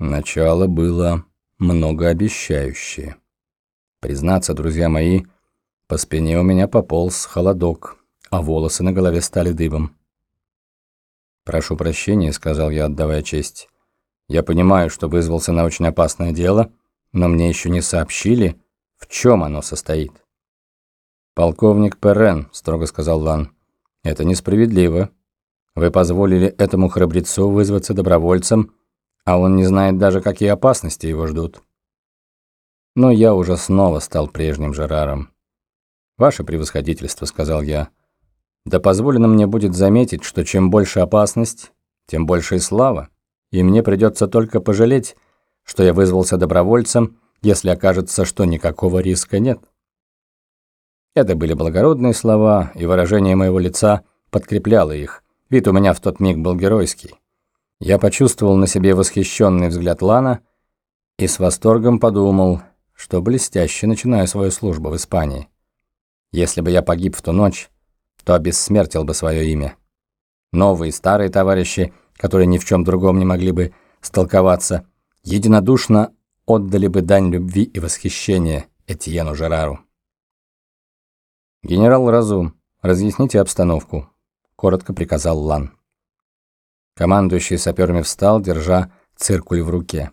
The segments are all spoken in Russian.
Начало было многообещающее. Признаться, друзья мои, по спине у меня пополз холодок, а волосы на голове стали дыбом. «Прошу прощения», — сказал я, отдавая честь. «Я понимаю, что вызвался на очень опасное дело, но мне еще не сообщили, в чем оно состоит». «Полковник Перен», — строго сказал Лан, — «это несправедливо. Вы позволили этому храбрецу вызваться добровольцем, а он не знает даже, какие опасности его ждут. Но я уже снова стал прежним Жераром. «Ваше превосходительство», — сказал я, — «да позволено мне будет заметить, что чем больше опасность, тем больше и слава, и мне придется только пожалеть, что я вызвался добровольцем, если окажется, что никакого риска нет». Это были благородные слова, и выражение моего лица подкрепляло их. Вид у меня в тот миг был геройский. Я почувствовал на себе восхищенный взгляд Лана и с восторгом подумал, что блестяще начинаю свою службу в Испании. Если бы я погиб в ту ночь, то обессмертил бы свое имя. Новые и старые товарищи, которые ни в чем другом не могли бы столковаться, единодушно отдали бы дань любви и восхищения Этьену Жерару. «Генерал Разум, разъясните обстановку», — коротко приказал Лан. Командующий саперами встал, держа циркуль в руке.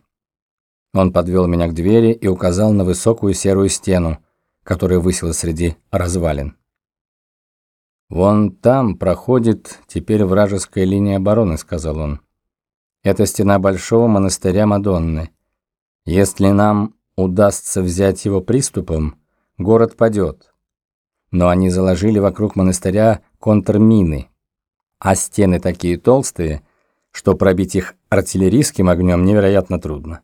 Он подвел меня к двери и указал на высокую серую стену, которая высилась среди развалин. «Вон там проходит теперь вражеская линия обороны», — сказал он. «Это стена большого монастыря Мадонны. Если нам удастся взять его приступом, город падет. Но они заложили вокруг монастыря контрмины, а стены такие толстые, что пробить их артиллерийским огнем невероятно трудно.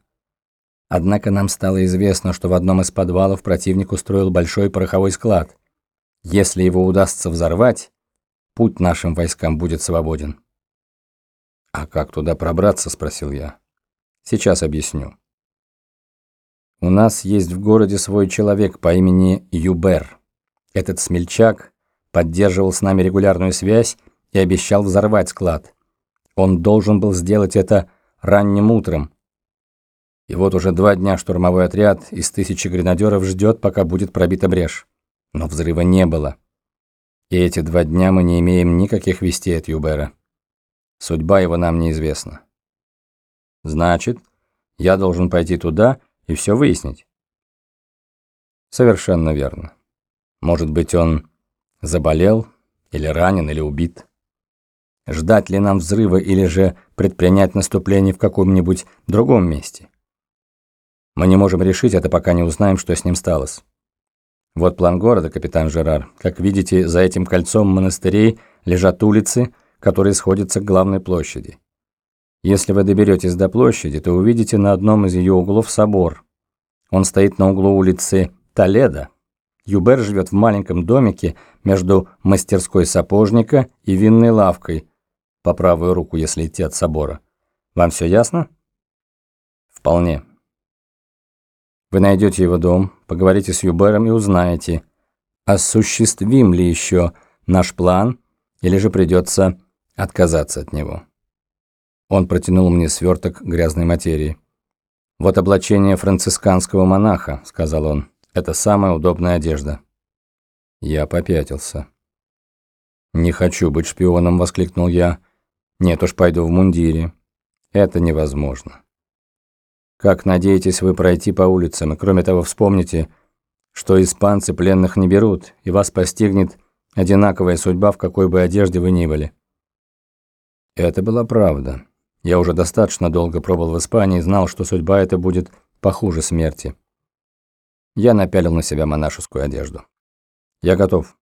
Однако нам стало известно, что в одном из подвалов противник устроил большой пороховой склад. Если его удастся взорвать, путь нашим войскам будет свободен. «А как туда пробраться?» – спросил я. «Сейчас объясню. У нас есть в городе свой человек по имени Юбер. Этот смельчак поддерживал с нами регулярную связь и обещал взорвать склад. Он должен был сделать это ранним утром. И вот уже два дня штурмовой отряд из тысячи гренадеров ждет, пока будет пробита брешь. Но взрыва не было. И эти два дня мы не имеем никаких вестей от Юбера. Судьба его нам неизвестна. Значит, я должен пойти туда и все выяснить. Совершенно верно. Может быть, он заболел, или ранен, или убит. Ждать ли нам взрыва или же предпринять наступление в каком-нибудь другом месте? Мы не можем решить это, пока не узнаем, что с ним сталось. Вот план города, капитан Жерар. Как видите, за этим кольцом монастырей лежат улицы, которые сходятся к главной площади. Если вы доберетесь до площади, то увидите на одном из ее углов собор. Он стоит на углу улицы Толедо. Юбер живет в маленьком домике между мастерской сапожника и винной лавкой – по правую руку, если идти от собора. Вам все ясно? Вполне. Вы найдете его дом, поговорите с Юбером и узнаете, осуществим ли еще наш план, или же придется отказаться от него. Он протянул мне сверток грязной материи. «Вот облачение францисканского монаха», — сказал он. «Это самая удобная одежда». Я попятился. «Не хочу быть шпионом», — воскликнул я. Нет уж, пойду в мундире. Это невозможно. Как надеетесь вы пройти по улицам, и кроме того вспомните, что испанцы пленных не берут, и вас постигнет одинаковая судьба, в какой бы одежде вы ни были. Это была правда. Я уже достаточно долго пробыл в Испании и знал, что судьба эта будет похуже смерти. Я напялил на себя монашескую одежду. «Я готов»,